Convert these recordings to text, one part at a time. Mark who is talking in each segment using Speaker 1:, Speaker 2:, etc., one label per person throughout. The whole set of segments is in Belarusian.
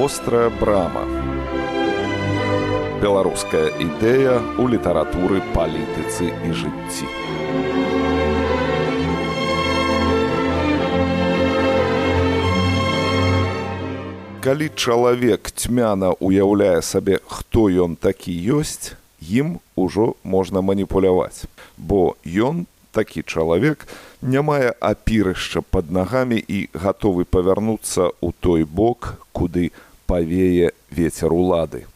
Speaker 1: вострая брама. Беларуская ідэя ў літаратуры палітыцы і жыцці. Калі чалавек цьмяна уяўляе сабе хто ён такі ёсць ім ужо можна маніпуляваць. Бо ён такі чалавек не мае апірышча под нагамі і гатовы павярнуцца ў той бок куды павее ветер улады.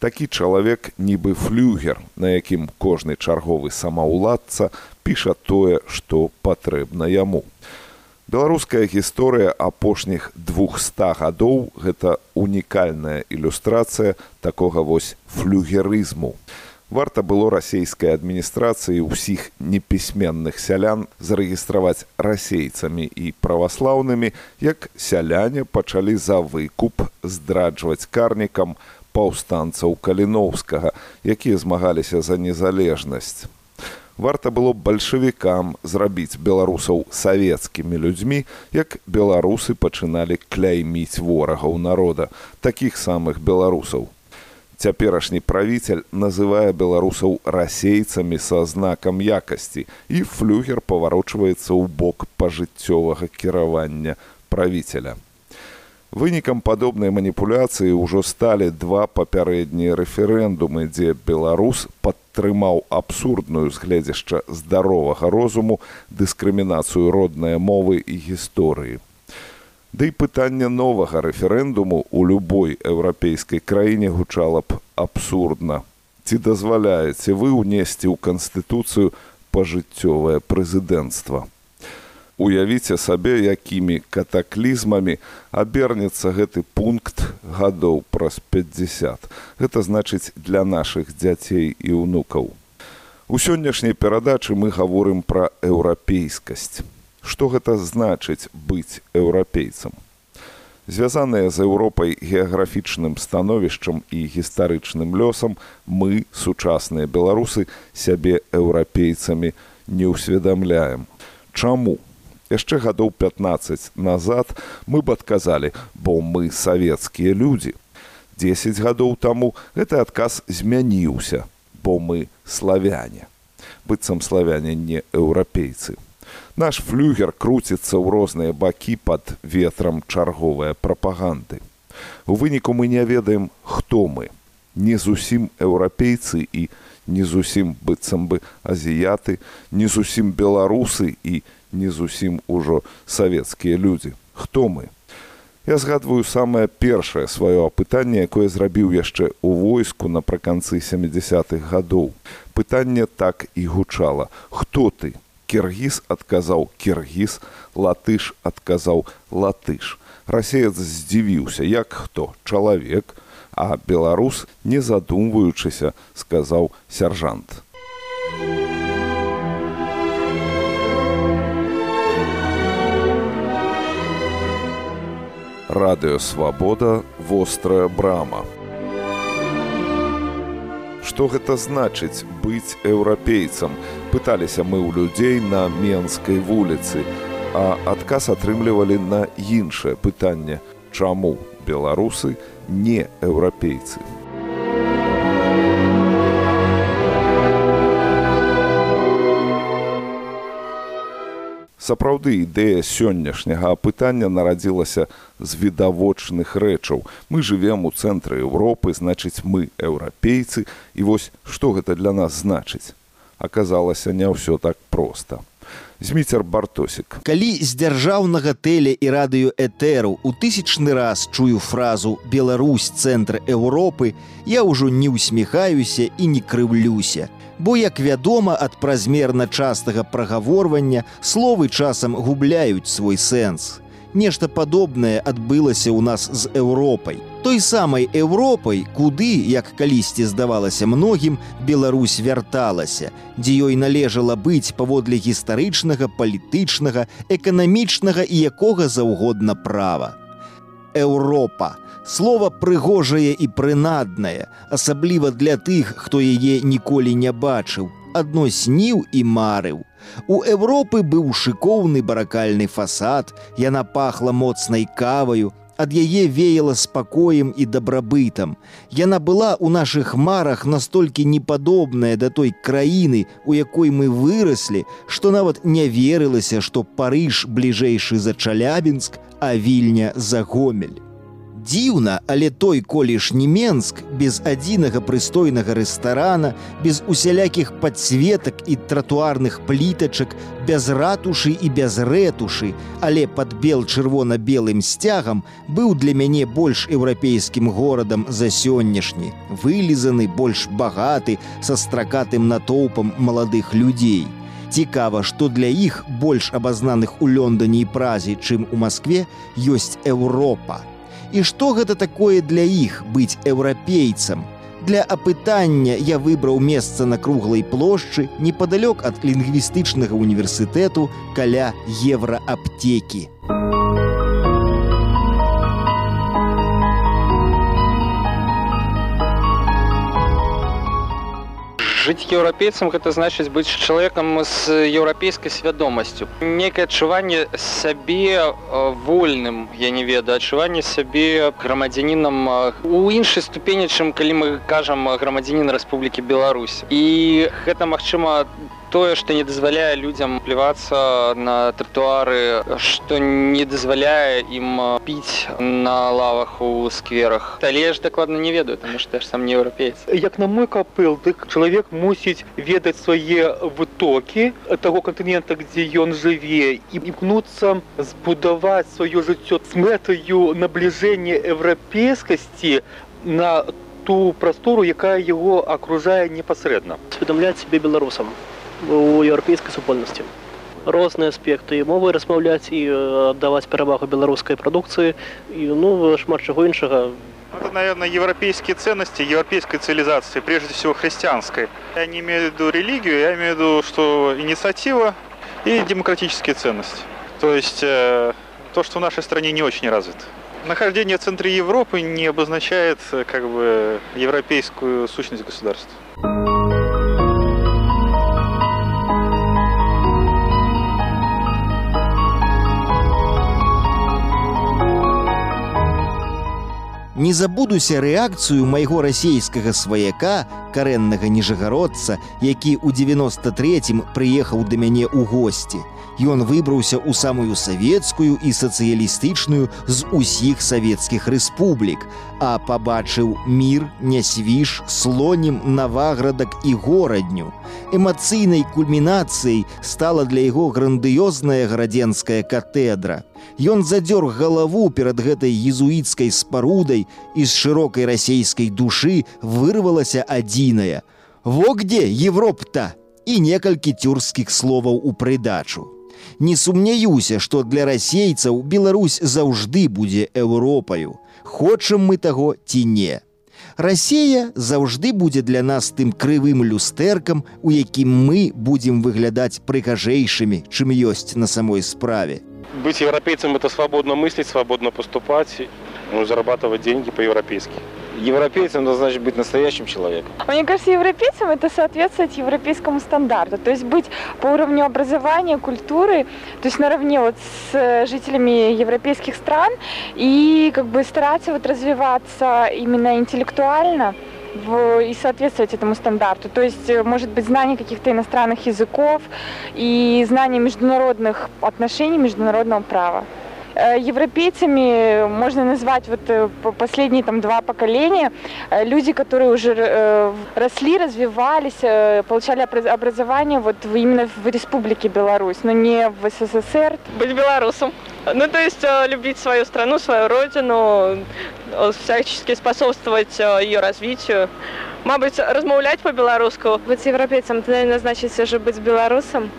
Speaker 1: Такі чалавек нібы флюгер на якім кожны чарговы самаўладца піша тое што патрэбна яму. Беларуская гісторыя апошніх двухста гадоў гэта унікальная ілюстрацыя такога вось флюгерызму варта было расійскай адміністрацыі ўсіх непісьменных сялян зарэгістраваць расейцамі і праваслаўнымі як сяляне пачалі за выкуп здраджваць карнікам паўстанцаў каліноўскага якія змагаліся за незалежнасць. Варта было бальшавікам зрабіць беларусаў савецкімі людзьмі як беларусы пачыналі кляйміць ворагаў народа такіх самых беларусаў цяперашні правіцель называе беларусаў расейцамі са знакам якасці і флюгер паварочваецца ў бок пажыццёвага кіравання правіцеля Вынікам падобнай маніпуляцыі ўжо сталі два папярэднія рэферэндумы, дзе беларус падтрымаў абсурдную згледзяшча здаровага розуму дыскрымінацыю роднай мовы і гісторыі. Ды да і пытанне новага рэферэндуму ў любой еўрапейскай краіне гучала б абсурдна. Ці дазваляеце вы ўнесці ў канстытуцыю пажыццёвае прэзідэнцтва? Уявіце сабе якімі катаклізмамі абернецца гэты пункт гадоў праз 50 гэта значыць для нашых дзяцей і ўнукаў. У сённяшняй перадачы мы гаворым пра еўрапейскасць што гэта значыць быць еўрапейцам? Звязаныя з еўропай геаграфічным становішчам і гістарычным лёсам мы сучасныя беларусы сябе еўрапейцамі не ўсведамляем. Чаму? Яшчэ гадоў 15 назад мы б адказалі бо мы савецкія людзі. 10 гадоў таму гэты адказ змяніўся бо мы славяне. Быццам славяне не еўрапейцы наш флюгер круціцца ў розныя бакі пад ветрам чарговыя прапаганды. У выніку мы не ведаем хто мы. Не зусім еўрапейцы і не зусім быццам бы азіяты не зусім беларусы і не зусім ужо савецкія людзі. Хто мы? Я згадваю самае першае сваё апытанне якое зрабіў яшчэ ў войску напрыканцы семидесятых гадоў. Пытанне так і гучала. Хто ты кіргіз адказаў кіргіз латыш адказаў латыш. Расеец здзівіўся як хто чалавек а беларус не задумваючыся сказаў сяржант. Радыёвабода вострая брама. Што гэта значыць быць еўрапейцам пыталіся мы ў людзей на менскай вуліцы а адказ атрымлівалі на іншае пытанне чаму беларусы не еўрапейцы. Сапраўды ідэя сённяшняга апытання нарадзілася з відавочных рэчаў. Мы живвем у цэнтры Еўропы значыць мы еўрапейцы і вось што гэта для нас значыць аказалася не ўсё так проста зміцер бартосік
Speaker 2: калі з дзяржаўнага тэля і радыё этэру у тысячны раз чую фразу беларусь цэнтр Еўропы я ўжо не ўсміхаюся і не крыўлюся. Бо як вядома ад празмерна частага прагаворвання словы часам губляюць свой сэнс. Нешта падобнае адбылася ў нас з Еўропай. Той самай Еўропай, куды, як калісьці здавалася многім, Беларусь вярталася, дзе ёй належала быць паводле гістарычнага, палітычнага, эканамічнага і якога заўгодна права. Еўропа Слова прыгожае і прынаднае, асабліва для тых, хто яе ніколі не бачыў, адно сніў і марыў. У Еўропы быў шыкоўны баракальны фасад, яна пахла моцнай каваю, ад яе веяла спакоем і дабрабытам. Яна была ў нашых марах настолькі непадобная да той краіны, у якой мы выраслі, што нават не верылася, што парыж бліжэйшы за Чалябінск, а вільня за гомель. Дзіўна, але той колішні Менск без адзінага прыстойнага рэстарана, без усялякіх падсветак і тратуарных плітачак, без ратушы і без рэтушы, але пад бел чырвона-белым сцягам быў для мяне больш еўрапейскім горадам за сённяшні, вылізаны больш багаты са стракатым натоўпам маладых людзей. Цікава, што для іх больш абазнаных у Лондоне і празе, чым у Маскве ёсць Еўропа і што гэта такое для іх быць еўрапейцам. Для апытання я выбраў месца на круглай плошчы непадалёк ад лінгвістычнага універсітэту каля еўрааптэкі.
Speaker 3: Жыць еўрапейцам гэта значыць быць чалавекам з еўрапейскай свядомасцю некае адчуванне сябе вольным я не ведаю адчуванне сябе грамадзянінам у іншай ступені чым калі мы кажам грамадзянін Рэспублікі Беларусь. І гэта магчыма тое што не дазваляе людзям плівацца на тротуары што не дазваляе ім піць на лавах у скверах. Але ж дакладна не ведаю там што ж сам не еўрапейц
Speaker 4: як на мой капыл дык чалавек мусіць ведаць свае вытокі таго кантынента дзе ён жыве і імкнуцца збудаваць сваё жыццё з мэтаю набліжэння еўрапейскасці на ту прастору якая яго акружае непасрэдна
Speaker 5: усведамляць себе беларусам у еўрапейскай супольнасці розныя аспекты мовы размаўляць і аддаваць перавагу беларускай прадукцыі і ну шмат чаго іншага
Speaker 6: Это, наверное, европейские ценности европейской цивилизации, прежде всего христианской. Я не имею в виду религию, я имею в виду, что инициатива и демократические ценности. То есть э, то, что в нашей стране не очень развито. Нахождение в центре Европы не обозначает как бы европейскую сущность государства.
Speaker 2: Не забудуся рэакцыю майго расійскага сваяка, карэннага ніжагародца, які ў 93 прыехаў да мяне ў госці. Ён выбраўся ў самую савецкую і сацыялістычную з усіх савецкіх рэспублік, а пабачыў мір, нясвіж, слонем наваградак і горадню. Эмацыйнай кульмінацыяй стала для яго грандыёзная градзенская катэдра. Ён задзёр галаву перад гэтай езуіцкай спарудай і з шырокай расейскай душы вырвалася адзіная. Во где Европта і некалькі тюркскіх словаў у прыдачу. Не сумняюся, што для расейцаў Беларусь заўжды будзе Еўропаю. Хочам мы таго ці не. Расія заўжды будзе для нас тым крывым люстэркам, у якім мы будзем выглядаць прыгажэйшымі, чым ёсць на самой справе
Speaker 7: быть европейцем это свободно мыслить, свободно поступать, ну, зарабатывать деньги по-европейски.
Speaker 8: Европейцем это значит быть настоящим человеком.
Speaker 9: Мне кажется, европейцем это соответствовать европейскому стандарту. То есть быть по уровню образования, культуры, то есть наравне вот с жителями европейских стран и как бы стараться вот развиваться именно интеллектуально в, и соответствовать этому стандарту. То есть, э, может быть, знание каких-то иностранных языков и знание международных отношений, международного права. Э, европейцами можно назвать вот э, последние там два поколения. Люди, которые уже росли, развивались, получали образование вот именно в Республике Беларусь, но не в СССР.
Speaker 10: Быть белорусом. Ну, то есть любить свою страну, свою родину, всячески способствовать ее развитию. Мабыць, размаўляць по-беларуску.
Speaker 9: Быць еўрапейцам тады назначыцца же быць беларусам.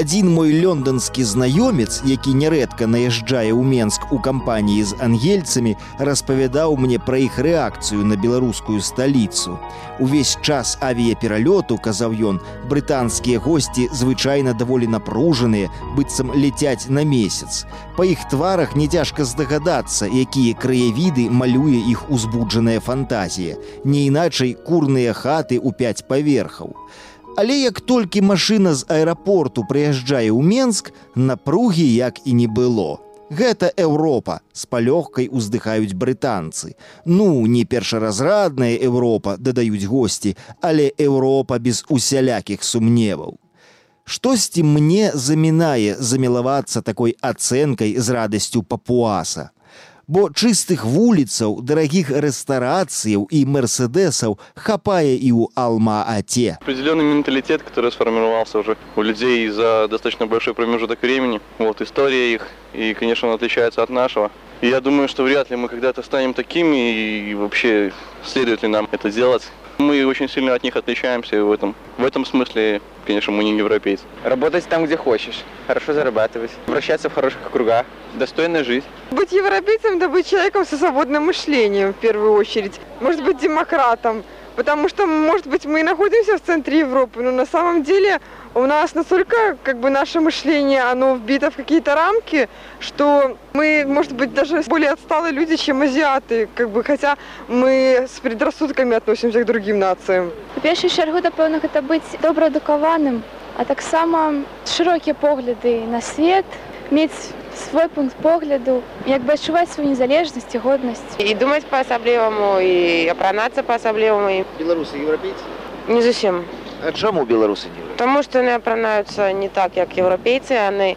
Speaker 2: Адзін мой лёнданскі знаёмец, які нярэдка наязджае ў Менск у кампаніі з ангельцамі, распавядаў мне пра іх рэакцыю на беларускую сталіцу. Увесь час авіяпералёту, казаў ён, брытанскія госці звычайна даволі напружаныя, быццам ляцяць на месяц. Па іх тварах няцяжка здагадацца, якія краявіды малюе іх узбуджаная фантазія. Не іначай курныя хаты ў пяць паверхаў. Але як толькі машына з аэрапорту прыязджае ў Менск, напругі як і не было. Гэта Еўропа з палёгкай уздыхаюць брытанцы. Ну, не першаразрадная Еўропа дадаюць госці, але Еўропа без усялякіх сумневаў. Штосьці мне замінае замілавацца такой ацэнкай з радасцю папуаса. Бо чыстых вуліцаў, дарагіх рэстарацыяў і мерседесаў хапае і ў Алма-Ате.
Speaker 11: Определенный менталитет, который сформировался уже у людей за достаточно большой промежуток времени. Вот история их, и, конечно, он отличается от нашего. И я думаю, что вряд ли мы когда-то станем такими, и вообще следует ли нам это делать. Мы очень сильно от них отличаемся, и в этом, в этом смысле, конечно, мы не европейцы.
Speaker 12: Работать там, где хочешь, хорошо зарабатывать, вращаться в хороших кругах, достойно жить.
Speaker 13: Быть европейцем – это быть человеком со свободным мышлением, в первую очередь. Может быть, демократом. Потому что, может быть, мы и находимся в центре Европы, но на самом деле у нас настолько как бы наше мышление, оно вбито в какие-то рамки, что мы, может быть, даже более отсталые люди, чем азиаты, как бы, хотя мы с предрассудками относимся к другим нациям.
Speaker 9: У першую чаргу, напэўна, гэта быць добраадукаваным, а таксама шырокія погляды на свет, мець свой пункт погляду, як бы адчуваць сваю незалежнасць і годнасць.
Speaker 14: І думаць па-асабліваму і апранацца па-асабліваму.
Speaker 15: Беларусы еўрапейцы?
Speaker 14: Не зусім.
Speaker 15: А чаму беларусы не?
Speaker 14: Таму што яны апранаюцца не так, як еўрапейцы, яны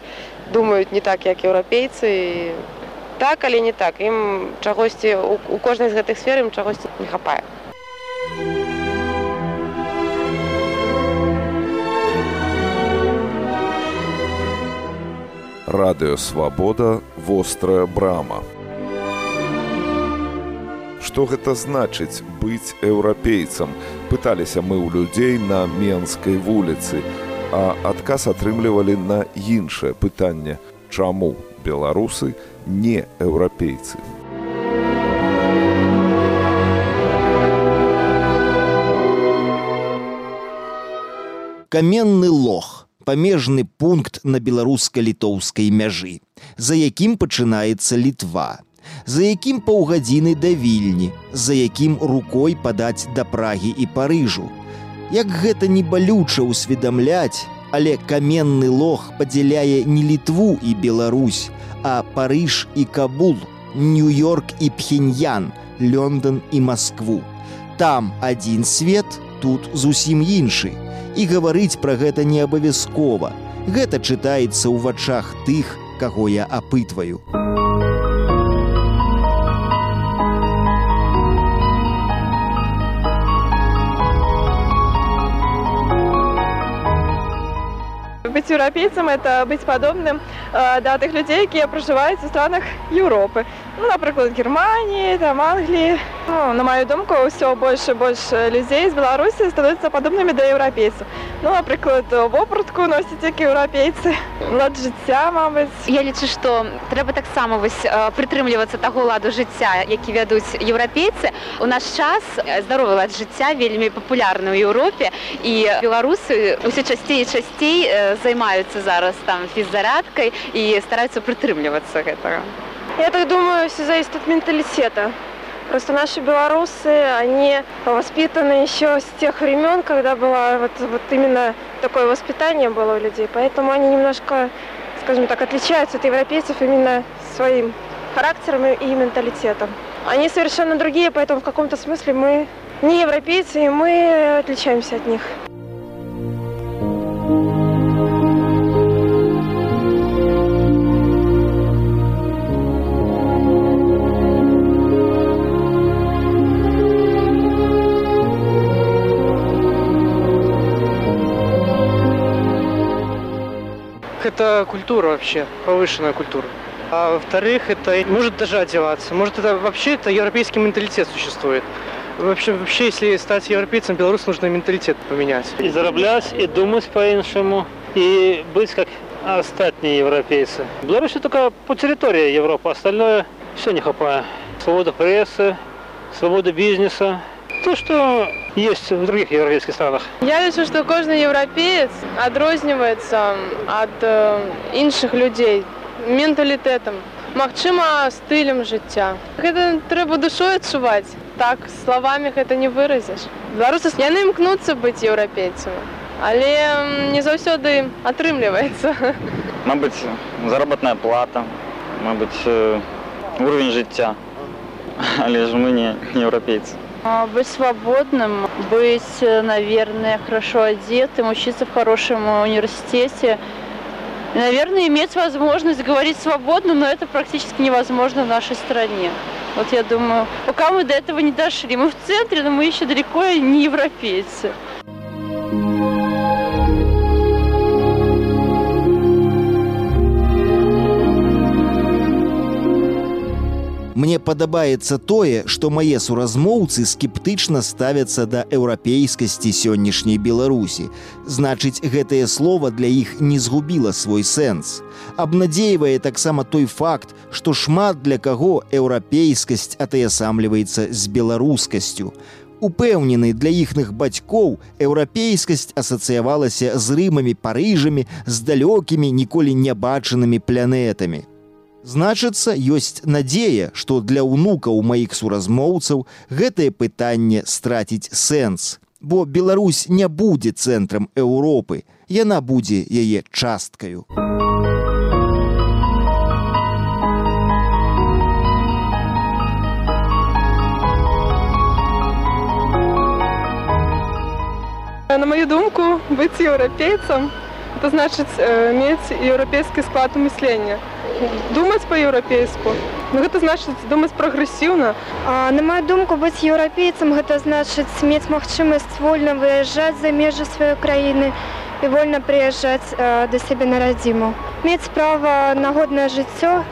Speaker 14: думаюць не так, як еўрапейцы. Так, але не так. Ім чагосьці у, у кожнай з гэтых сфер ім чагосьці не хапае.
Speaker 1: Радыё Свабода вострая брама. Што гэта значыць быць еўрапейцам? Пыталіся мы ў людзей на менскай вуліцы, а адказ атрымлівалі на іншае пытанне, чаму беларусы не еўрапейцы.
Speaker 2: Каменны лох памежны пункт на беларуска-літоўскай мяжы, за якім пачынаецца літва, за якім паўгадзіны да вільні, за якім рукой падаць да прагі і парыжу. Як гэта не балюча ўсведамляць, але каменны лох падзяляе не літву і Беларусь, а парыж і кабул, нью-йорк і пхеньян, Лондон і Маскву. Там адзін свет, тут зусім іншы і гаварыць пра гэта не абавязкова. Гэта чытаецца ў вачах тых, каго я апытваю.
Speaker 10: Быть европейцем – это быть подобным до тех людей, якія проживаюць у странах Еўропы. Ну, напрыклад, Германии, там, Англии. Ну, на мою думку, все больше и больше людей из Беларуси становятся подобными до европейцев. Ну, напрыклад, вопратку носят як европейцы. Лад жыцця, мабыць.
Speaker 16: Я лічу, што трэба таксама вось прытрымлівацца таго ладу жыцця, які вядуць еўрапейцы. У наш час здаровы лад жыцця вельмі папулярны ў Еўропе і беларусы ўсё часцей і часцей займаюцца зараз там фіззарядкай і стараюцца прытрымлівацца гэтага.
Speaker 13: Я так думаю, все зависит от менталитета. Просто наши белорусы, они воспитаны еще с тех времен, когда было вот, вот именно такое воспитание было у людей. Поэтому они немножко, скажем так, отличаются от европейцев именно своим характером и менталитетом. Они совершенно другие, поэтому в каком-то смысле мы не европейцы, и мы отличаемся от них.
Speaker 5: Это культура вообще, повышенная культура. А во-вторых, это может даже одеваться. Может, это вообще это европейский менталитет существует. Вообще, вообще, если стать европейцем, белорус нужно менталитет поменять.
Speaker 17: И зараблять, и думать по-іншому. и быть как остальные европейцы. Беларусь только по территории Европы, остальное все не хапая. Свобода прессы, свобода бизнеса, то, что есть в других европейских странах.
Speaker 18: Я лічу, што кожны еўрапеец адрозніваецца ад э, іншых людзей менталітэтам, магчыма, стылем жыцця. Гэта трэба душой адчуваць. Так словамі гэта не выразіш. Беларусы яны імкнуцца быць еўрапейцамі, але не заўсёды атрымліваецца.
Speaker 12: Мабыць, заработная плата, мабыць, э, уровень жыцця. Але ж мы не, не европейцы.
Speaker 19: Быть свободным, быть, наверное, хорошо одетым, учиться в хорошем университете. И, наверное, иметь возможность говорить свободно, но это практически невозможно в нашей стране. Вот я думаю, пока мы до этого не дошли. Мы в центре, но мы еще далеко не европейцы.
Speaker 2: Мне падабаецца тое, што мае суразмоўцы скептычна ставяцца да еўрапейскасці сённяшняй Беларусі. Значыць, гэтае слова для іх не згубіла свой сэнс. Абнадзейвае таксама той факт, што шмат для каго еўрапейскасць атаясамліваецца з беларускасцю. Упэўнены для іхных бацькоў еўрапейскасць асацыявалася з рымамі парыжамі з далёкімі ніколі нябачанымі планетамі. Значыцца, ёсць надзея, што для ўнукаў маіх суразмоўцаў гэтае пытанне страціць сэнс. Бо Беларусь не будзе цэнтрам Еўропы, яна будзе яе часткаю.
Speaker 18: На мою думку, быць еўрапейцам это значыць э, мець еўрапейскі склад мыслення думаць па-еўрапейску ну, гэта значыць думаць прагрэсіўна
Speaker 20: на маю думку быць еўрапейцам гэта значыць мець магчымасць вольна выязджаць за межы сваёй краіны і вольна прыязджаць э, да сябе на радзіму мець права на годнае жыццё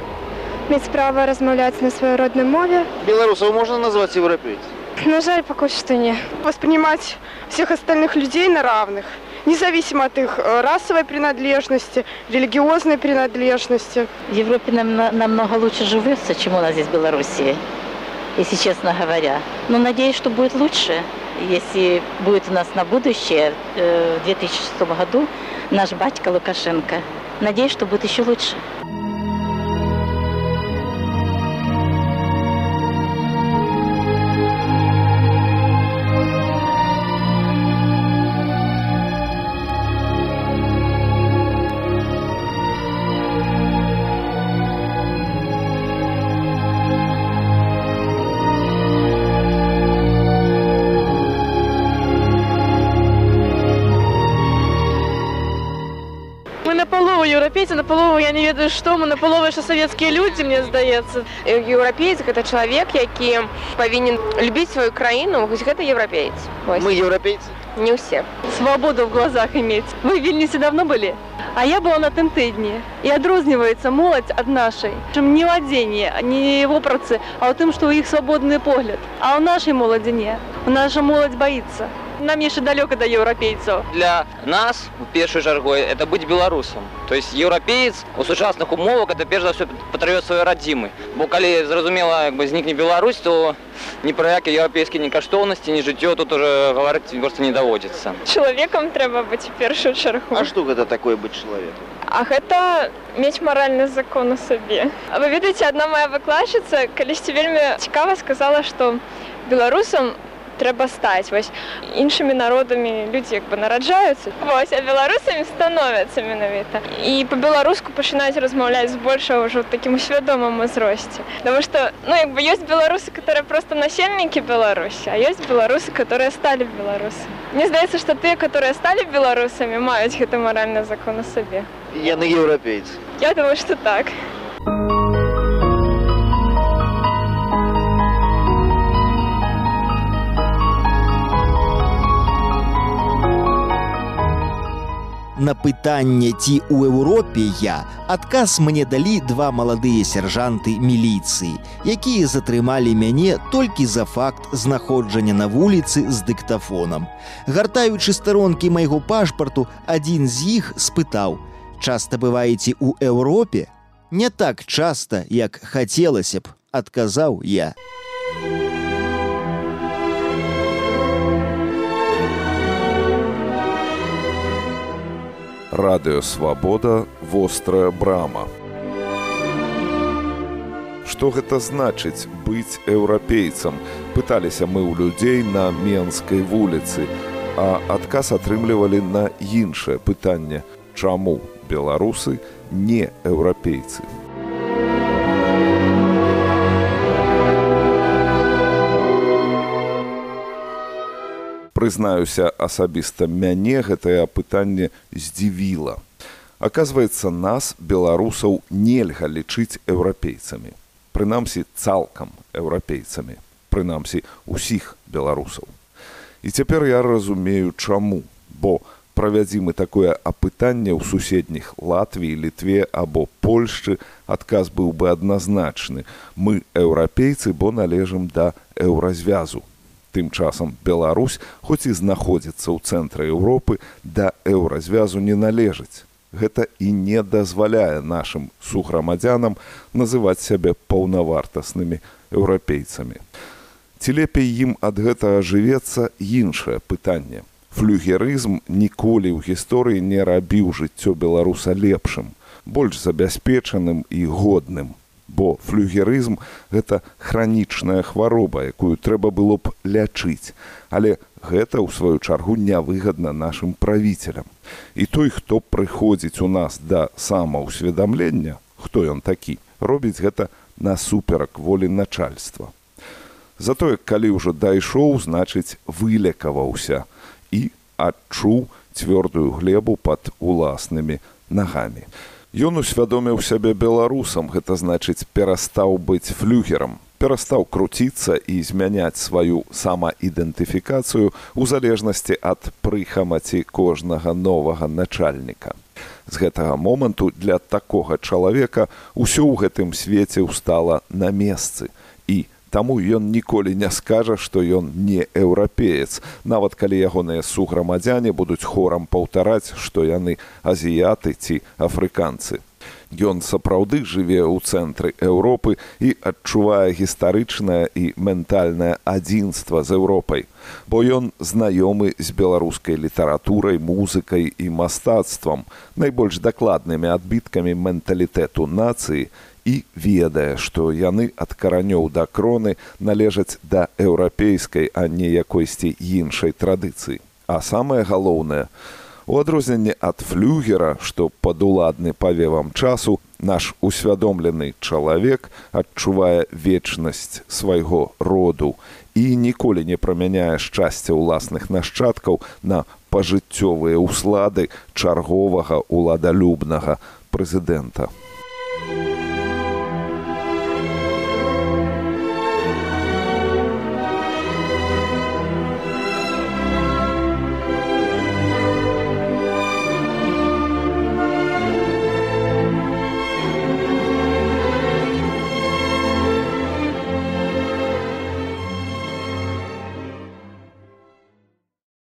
Speaker 20: мець права размаўляць на сваёй роднай мове.
Speaker 15: Беларусаў можна назваць еўрапейц
Speaker 20: на жаль пакуль што не
Speaker 18: воспринимать всех остальных людей на равных независимо от их э, расовой принадлежности, религиозной принадлежности.
Speaker 19: В Европе нам, намного лучше живется, чем у нас здесь в Белоруссии, если честно говоря. Но надеюсь, что будет лучше, если будет у нас на будущее, э, в 2006 году, наш батька Лукашенко. Надеюсь, что будет еще лучше.
Speaker 18: Не ведаю што мы на палову яшчэ савецкія людзі мне здаецца
Speaker 14: еўрапейц гэта чалавек які павінен любіць сваю краіну вось гэта еўрапейц
Speaker 15: мы еўрапейцы
Speaker 14: не ўсе
Speaker 18: свабоду в глазах иметь. Вы вільнісе давно былі а я была на тым тыдні і адрозніваецца моладзь ад нашай чым не ў адзенні не вопрацы а ў тым што ў іх свабодны погляд. А ў нашай моладзі не. Наша моладзь баится нам яшчэ далёка да еўрапейцаў.
Speaker 12: Для нас у першай жаргой это быць беларусам. То есть еўрапеец у сучасных умовах это перш за все патрывёт сваёй радзімы бо калі зразумела як бы знікне Беларусь то ні пра які еўрапейскія ні каштоўнасці ні жыццё тут уже гаварыць просто не даводзіцца.
Speaker 13: Чалавекам трэба быць першую чаргу.
Speaker 15: А што гэта такое быць чалавекам?
Speaker 13: А гэта мець маральны закон у сабе. А вы ведаеце адна моя выкладчыца калісьці вельмі цікава сказала што беларусам у трэба стаць вось іншымі народамі людзі як бы нараджаюцца. Вось а беларусамі становяцца менавіта. І по-беларуску пачынаюць размаўляць збольшага ўжо такім усвядомым узросце. Таму што ну як бы ёсць беларусы которые просто насельнікі беларусі а ёсць беларусы которые сталі беларусы Мне здаецца што тыя которые сталі беларусамі маюць гэты маральны закон у сабе.
Speaker 15: Яны еўрапейцы.
Speaker 13: Я думаю что так. а
Speaker 2: На пытанне ці ў Еўропе я адказ мне далі два маладыя сяржанты міліцыі, якія затрымалі мяне толькі за факт знаходжання на вуліцы з дыктафонам. Гартаючы старонкі майго пашпарту, адзін з іх спытаў: « Часта бываеце ў Еўропе? Не так часта, як хацелася б, адказаў я.
Speaker 1: Радыёвабода вострая брама. Што гэта значыць быць еўрапейцам? Пыталіся мы ў людзей на менскай вуліцы а адказ атрымлівалі на іншае пытанне. Чаму беларусы не еўрапейцы прызнаюся асабіста мяне гэтае пытанне здзівіла. Аказваецца, нас беларусаў нельга лічыць еўрапейцамі. Прынамсі цалкам еўрапейцамі, прынамсі усіх беларусаў. І цяпер я разумею, чаму, бо правядзі мы такое апытанне ў суседніх Латвіі, літве або Польшчы, адказ быў бы адназначны. Мы еўрапейцы, бо належым да еўразвязу Тым часам Беларусь, хоць і знаходзіцца ў цэнтры Еўропы, да еўразвязу не належыць. Гэта і не дазваляе нашым сухграмадзянам называць сябе паўнавартаснымі еўрапейцамі. Ці лепей ім ад гэтага жывецца іншае пытанне. Флюгерызм ніколі ў гісторыі не рабіў жыццё беларуса лепшым, больш забяспечаным і годным бо флюгерызм гэта хранічная хвароба, якую трэба было б лячыць. Але гэта ў сваю чаргу нявыгадна нашым правіцелям. І той, хто прыходзіць у нас да самаўсведамлення, хто ён такі, робіць гэта насуперак волі начальства. Затое, калі ўжо дайшоў, значыць, вылекаваўся і адчуў цвёрдую глебу пад уласнымі нагамі. Ён усвядоміў сябе беларусам, гэта значыць перастаў быць флюгерам, перастаў круціцца і змяняць сваю самаідэнтыфікацыю ў залежнасці ад прыхамаці кожнага новага начальніка. З гэтага моманту для такога чалавека ўсё ў гэтым свеце ўстала на месцы Таму ён ніколі не скажа, што ён не еўрапеец, нават калі ягоныя суграмадзяне будуць хорам паўтараць, што яны азіяты ці афрыканцы. Ён сапраўды жыве ў цэнтры Еўропы і адчувае гістарычнае і ментальнае адзінства з Еўропай, бо ён знаёмы з беларускай літаратурай, музыкай і мастацтвам, найбольш дакладнымі адбіткамі менталітэту нацыі, і ведае, што яны ад каранёў да кроны належаць да еўрапейскай, а не якойсьці іншай традыцыі. А самае галоўнае, у адрозненне ад флюгера, што падуладны павевам часу, наш усвядомлены чалавек адчувае вечнасць свайго роду і ніколі не прамяняе шчасця ўласных нашчадкаў на пажыццёвыя ўслады чарговага уладалюбнага прэзідэнта.